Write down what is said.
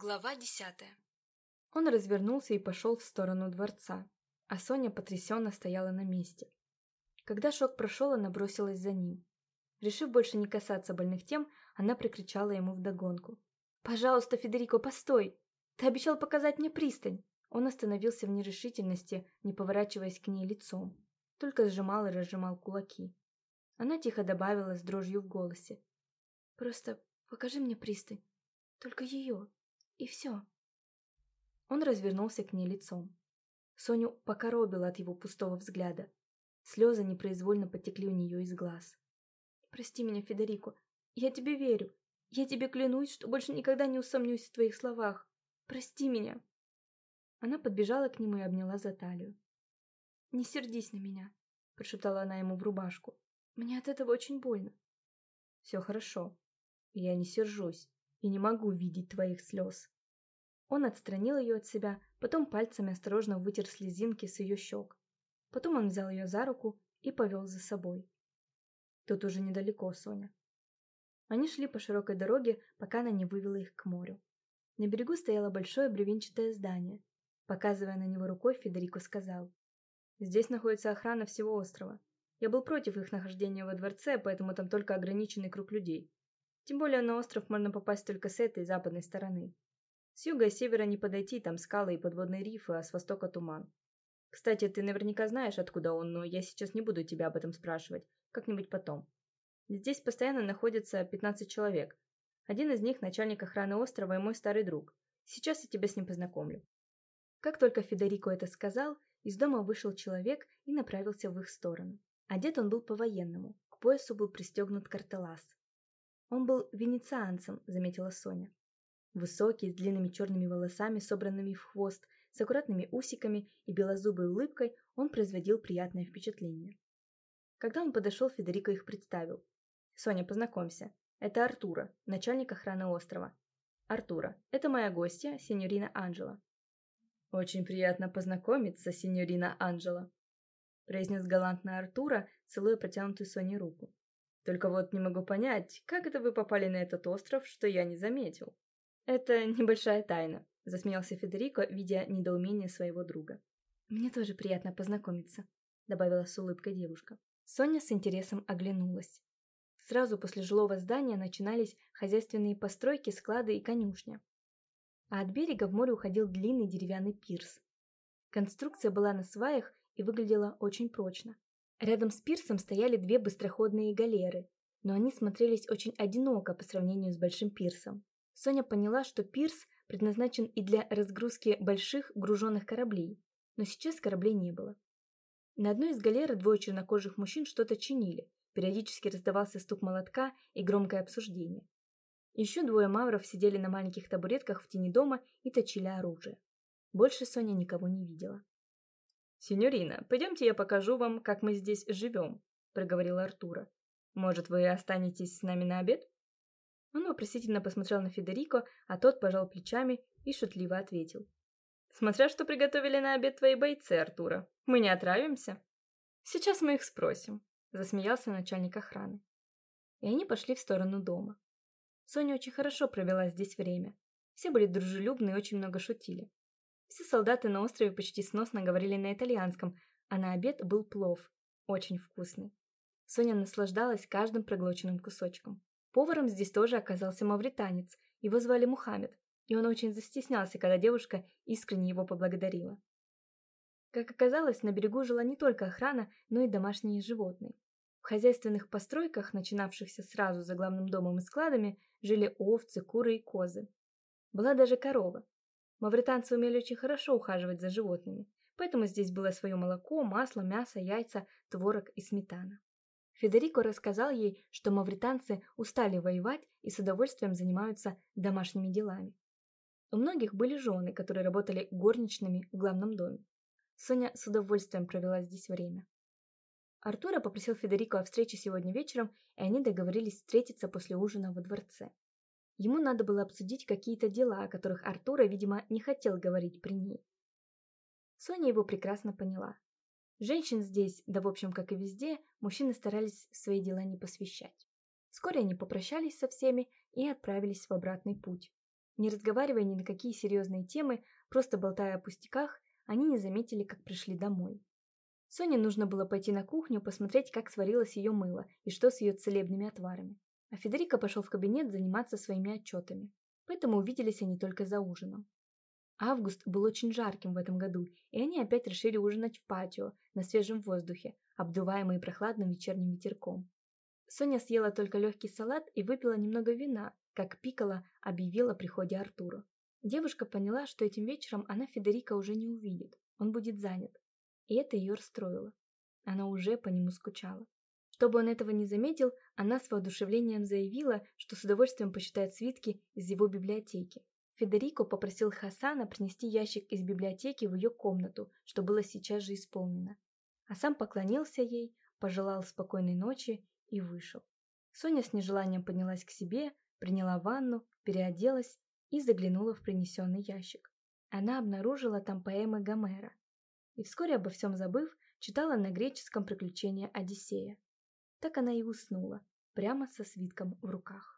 Глава десятая. Он развернулся и пошел в сторону дворца, а Соня потрясенно стояла на месте. Когда шок прошел, она бросилась за ним. Решив больше не касаться больных тем, она прикричала ему вдогонку. «Пожалуйста, Федерико, постой! Ты обещал показать мне пристань!» Он остановился в нерешительности, не поворачиваясь к ней лицом, только сжимал и разжимал кулаки. Она тихо добавила с дрожью в голосе. «Просто покажи мне пристань. Только ее. И все». Он развернулся к ней лицом. Соню покоробило от его пустого взгляда. Слезы непроизвольно потекли у нее из глаз. «Прости меня, Федерико. Я тебе верю. Я тебе клянусь, что больше никогда не усомнюсь в твоих словах. Прости меня». Она подбежала к нему и обняла за талию. «Не сердись на меня», – прошептала она ему в рубашку. «Мне от этого очень больно». «Все хорошо. Я не сержусь и не могу видеть твоих слез». Он отстранил ее от себя, потом пальцами осторожно вытер слезинки с ее щек. Потом он взял ее за руку и повел за собой. Тут уже недалеко, Соня. Они шли по широкой дороге, пока она не вывела их к морю. На берегу стояло большое бревенчатое здание. Показывая на него рукой, Федерико сказал. «Здесь находится охрана всего острова. Я был против их нахождения во дворце, поэтому там только ограниченный круг людей. Тем более на остров можно попасть только с этой западной стороны. С юга и севера не подойти, там скалы и подводные рифы, а с востока туман. Кстати, ты наверняка знаешь, откуда он, но я сейчас не буду тебя об этом спрашивать. Как-нибудь потом. Здесь постоянно находится 15 человек. Один из них начальник охраны острова и мой старый друг. Сейчас я тебя с ним познакомлю. Как только Федерико это сказал, из дома вышел человек и направился в их сторону. Одет он был по-военному, к поясу был пристегнут картелас. Он был венецианцем, заметила Соня. Высокий, с длинными черными волосами, собранными в хвост, с аккуратными усиками и белозубой улыбкой, он производил приятное впечатление. Когда он подошел, Федерико их представил. «Соня, познакомься. Это Артура, начальник охраны острова. Артура, это моя гостья, сеньорина Анджела». «Очень приятно познакомиться, сеньорина Анджела», произнес галантно Артура, целуя протянутую Соне руку. «Только вот не могу понять, как это вы попали на этот остров, что я не заметил?» «Это небольшая тайна», — засмеялся Федерико, видя недоумение своего друга. «Мне тоже приятно познакомиться», — добавила с улыбкой девушка. Соня с интересом оглянулась. Сразу после жилого здания начинались хозяйственные постройки, склады и конюшня. А от берега в море уходил длинный деревянный пирс. Конструкция была на сваях и выглядела очень прочно. Рядом с пирсом стояли две быстроходные галеры, но они смотрелись очень одиноко по сравнению с большим пирсом. Соня поняла, что пирс предназначен и для разгрузки больших груженных кораблей, но сейчас кораблей не было. На одной из галер двое чернокожих мужчин что-то чинили, периодически раздавался стук молотка и громкое обсуждение. Еще двое мавров сидели на маленьких табуретках в тени дома и точили оружие. Больше Соня никого не видела. «Синьорина, пойдемте я покажу вам, как мы здесь живем», — проговорила Артура. «Может, вы останетесь с нами на обед?» Он вопросительно посмотрел на Федерико, а тот пожал плечами и шутливо ответил. «Смотря что приготовили на обед твои бойцы, Артура. Мы не отравимся?» «Сейчас мы их спросим», — засмеялся начальник охраны. И они пошли в сторону дома. Соня очень хорошо провела здесь время. Все были дружелюбны и очень много шутили. Все солдаты на острове почти сносно говорили на итальянском, а на обед был плов. Очень вкусный. Соня наслаждалась каждым проглоченным кусочком. Поваром здесь тоже оказался мавританец, его звали Мухаммед, и он очень застеснялся, когда девушка искренне его поблагодарила. Как оказалось, на берегу жила не только охрана, но и домашние животные. В хозяйственных постройках, начинавшихся сразу за главным домом и складами, жили овцы, куры и козы. Была даже корова. Мавританцы умели очень хорошо ухаживать за животными, поэтому здесь было свое молоко, масло, мясо, яйца, творог и сметана. Федерико рассказал ей, что мавританцы устали воевать и с удовольствием занимаются домашними делами. У многих были жены, которые работали горничными в главном доме. Соня с удовольствием провела здесь время. Артура попросил Федерико о встрече сегодня вечером, и они договорились встретиться после ужина во дворце. Ему надо было обсудить какие-то дела, о которых Артура, видимо, не хотел говорить при ней. Соня его прекрасно поняла. Женщин здесь, да в общем, как и везде, мужчины старались свои дела не посвящать. Вскоре они попрощались со всеми и отправились в обратный путь. Не разговаривая ни на какие серьезные темы, просто болтая о пустяках, они не заметили, как пришли домой. Соне нужно было пойти на кухню, посмотреть, как сварилось ее мыло и что с ее целебными отварами. А Федерико пошел в кабинет заниматься своими отчетами. Поэтому увиделись они только за ужином. Август был очень жарким в этом году, и они опять решили ужинать в патио, на свежем воздухе, обдуваемый прохладным вечерним ветерком. Соня съела только легкий салат и выпила немного вина, как Пикола объявила о приходе Артура. Девушка поняла, что этим вечером она Федерика уже не увидит, он будет занят. И это ее расстроило. Она уже по нему скучала. Чтобы он этого не заметил, она с воодушевлением заявила, что с удовольствием посчитает свитки из его библиотеки. Федерико попросил Хасана принести ящик из библиотеки в ее комнату, что было сейчас же исполнено. А сам поклонился ей, пожелал спокойной ночи и вышел. Соня с нежеланием поднялась к себе, приняла ванну, переоделась и заглянула в принесенный ящик. Она обнаружила там поэмы Гомера. И вскоре обо всем забыв, читала на греческом приключения Одиссея. Так она и уснула, прямо со свитком в руках.